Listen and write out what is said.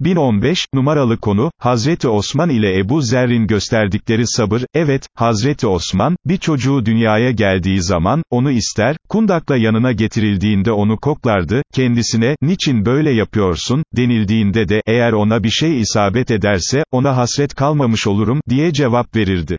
1015, numaralı konu, Hazreti Osman ile Ebu Zerrin gösterdikleri sabır, evet, Hazreti Osman, bir çocuğu dünyaya geldiği zaman, onu ister, kundakla yanına getirildiğinde onu koklardı, kendisine, niçin böyle yapıyorsun, denildiğinde de, eğer ona bir şey isabet ederse, ona hasret kalmamış olurum, diye cevap verirdi.